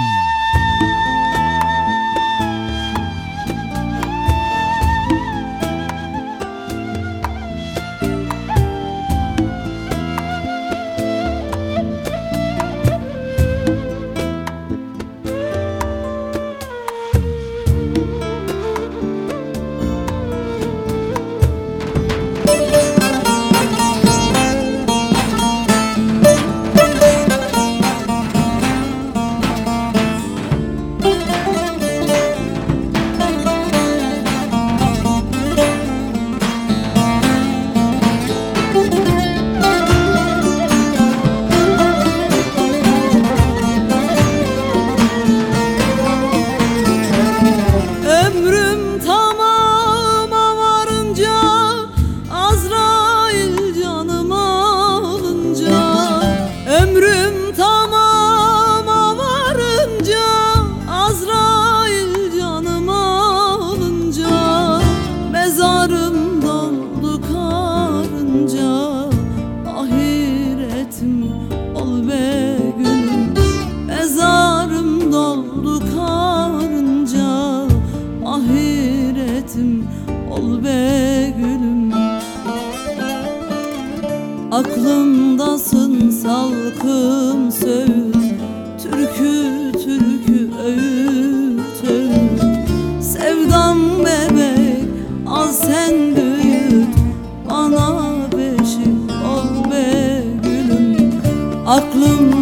Mm. Aklımdasın salkım söğüt Türkü türkü öğüt öğüt Sevdam bebek al sen büyüt Bana beşik ol be gülüm. Aklımdasın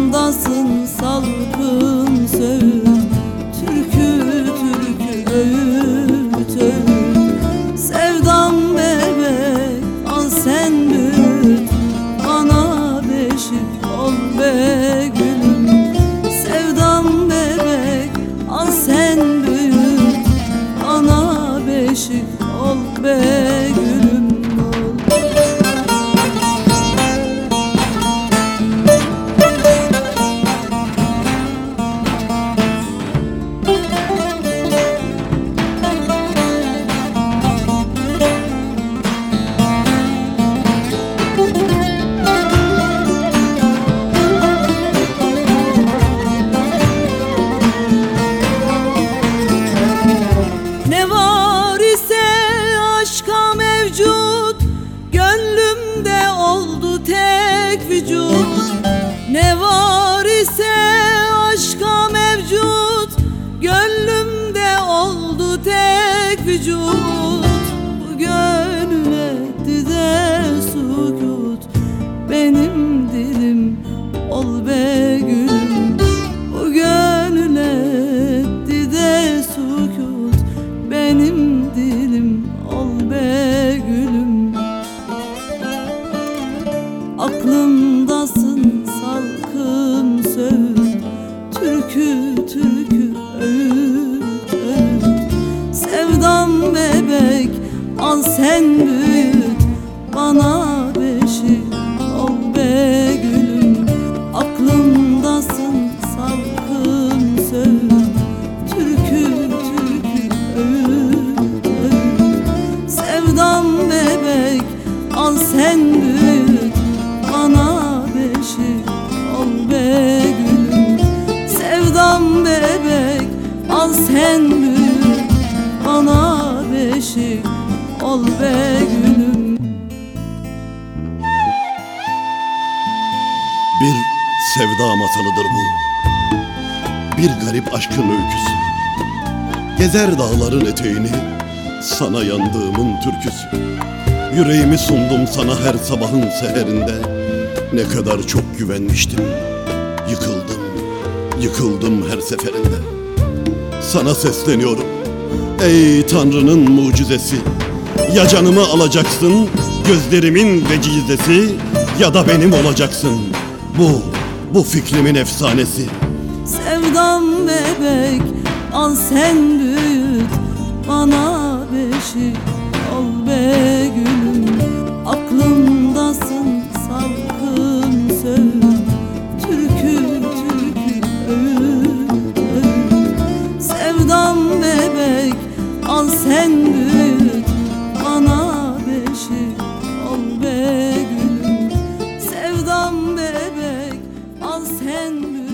al sen büyüt Bana beşik ol be gülüm. Aklımdasın salkım söğüt Türkü türkü öğüt. Öğüt Sevdam bebek al sen büyüt Bana beşik ol be gülüm. Sevdam bebek al sen büyüt Bana beşik ol be gülüm. Bir sevda masalıdır bu. Bir garip aşkın öyküsü. Gezer dağların eteğini Sana yandığımın türküsü. Yüreğimi sundum sana her sabahın seherinde. Ne kadar çok güvenmiştim Yıkıldım, yıkıldım her seferinde. Sana sesleniyorum Ey Tanrı'nın mucizesi Ya canımı alacaksın Gözlerimin vecizesi Ya da benim olacaksın. Bu, bu fikrimin efsanesi. Sevdam bebek al sen büyüt Bana beşik ol be gülüm. Aklımdasın sen?